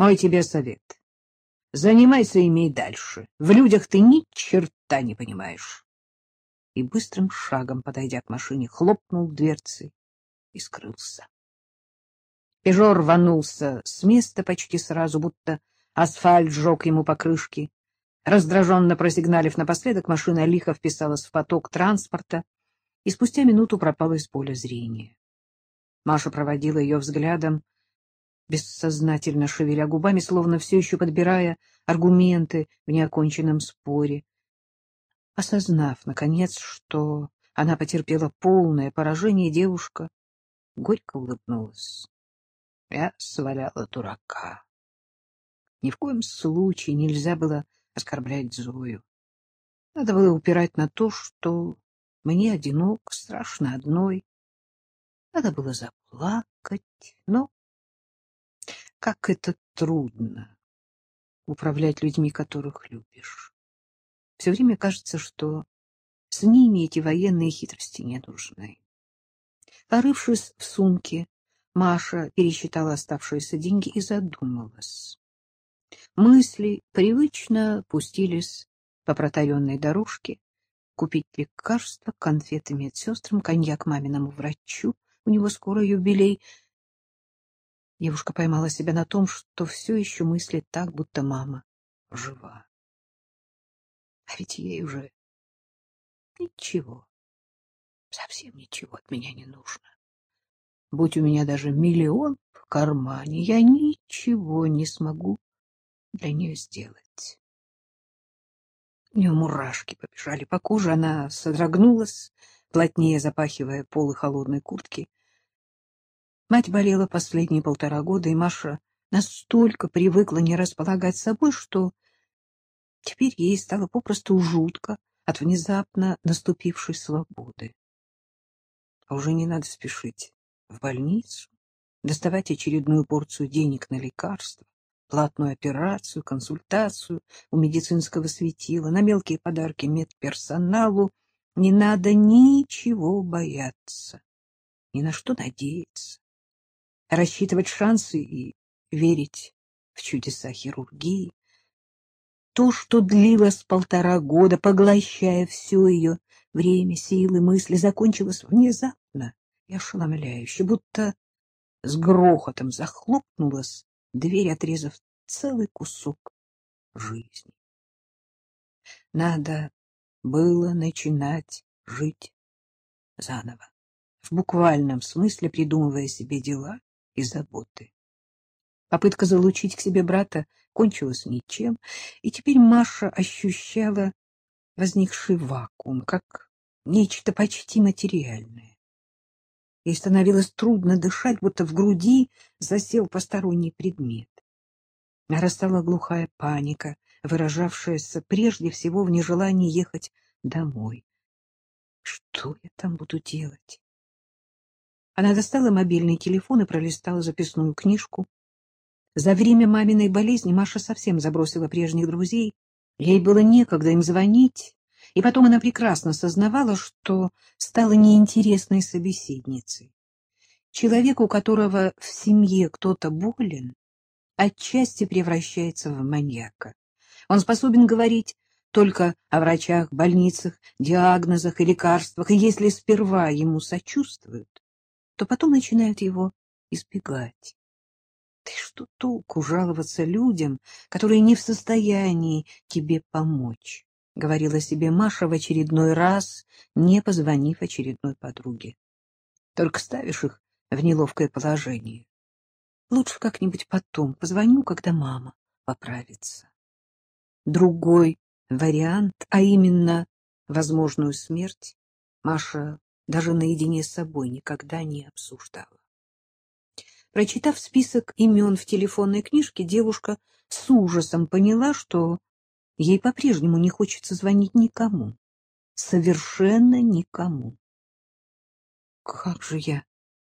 Мой тебе совет. Занимайся ими и дальше. В людях ты ни черта не понимаешь. И быстрым шагом, подойдя к машине, хлопнул дверцей и скрылся. Пежо рванулся с места почти сразу, будто асфальт сжег ему покрышки. Раздраженно просигналив напоследок, машина лихо вписалась в поток транспорта и спустя минуту пропала из поля зрения. Маша проводила ее взглядом, бессознательно шевеля губами, словно все еще подбирая аргументы в неоконченном споре. Осознав, наконец, что она потерпела полное поражение, девушка горько улыбнулась. Я сваляла дурака. Ни в коем случае нельзя было оскорблять Зою. Надо было упирать на то, что мне одинок, страшно одной. Надо было заплакать, но как это трудно управлять людьми, которых любишь. Все время кажется, что с ними эти военные хитрости не нужны. Порывшись в сумке, Маша пересчитала оставшиеся деньги и задумалась. Мысли привычно пустились по протаренной дорожке. Купить лекарства, конфеты медсестрам, коньяк маминому врачу. У него скоро юбилей. Девушка поймала себя на том, что все еще мыслит так, будто мама жива. А ведь ей уже ничего, совсем ничего от меня не нужно. Будь у меня даже миллион в кармане, я ничего не смогу для нее сделать. У нее мурашки побежали по коже, она содрогнулась, плотнее запахивая полы холодной куртки. Мать болела последние полтора года, и Маша настолько привыкла не располагать собой, что теперь ей стало попросту жутко от внезапно наступившей свободы. А уже не надо спешить в больницу, доставать очередную порцию денег на лекарства, платную операцию, консультацию у медицинского светила, на мелкие подарки медперсоналу. Не надо ничего бояться, ни на что надеяться, рассчитывать шансы и верить в чудеса хирургии. То, что длилось полтора года, поглощая все ее время, силы, мысли, закончилось внезапно и ошеломляюще, будто с грохотом захлопнулась дверь, отрезав целый кусок жизни. Надо было начинать жить заново, в буквальном смысле придумывая себе дела и заботы. Попытка залучить к себе брата кончилась ничем, и теперь Маша ощущала возникший вакуум, как нечто почти материальное. Ей становилось трудно дышать, будто в груди засел посторонний предмет. Нарастала глухая паника, выражавшаяся прежде всего в нежелании ехать домой. Что я там буду делать? Она достала мобильный телефон и пролистала записную книжку. За время маминой болезни Маша совсем забросила прежних друзей. Ей было некогда им звонить, и потом она прекрасно сознавала, что стала неинтересной собеседницей. Человек, у которого в семье кто-то болен, отчасти превращается в маньяка. Он способен говорить только о врачах, больницах, диагнозах и лекарствах, и если сперва ему сочувствуют, то потом начинают его избегать. Ты что толку жаловаться людям, которые не в состоянии тебе помочь? — говорила себе Маша в очередной раз, не позвонив очередной подруге. — Только ставишь их в неловкое положение. Лучше как-нибудь потом позвоню, когда мама поправится. Другой вариант, а именно возможную смерть, Маша даже наедине с собой никогда не обсуждала. Прочитав список имен в телефонной книжке, девушка с ужасом поняла, что Ей по-прежнему не хочется звонить никому. Совершенно никому. Как же я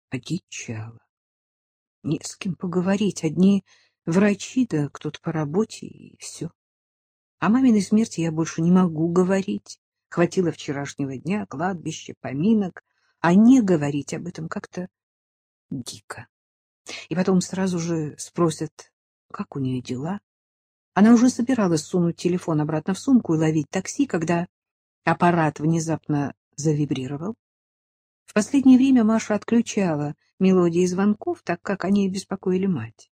одичала. Не с кем поговорить. Одни врачи, да кто-то по работе, и все. О маминой смерти я больше не могу говорить. Хватило вчерашнего дня, кладбища, поминок. А не говорить об этом как-то дико. И потом сразу же спросят, Как у нее дела? Она уже собиралась сунуть телефон обратно в сумку и ловить такси, когда аппарат внезапно завибрировал. В последнее время Маша отключала мелодии звонков, так как они беспокоили мать.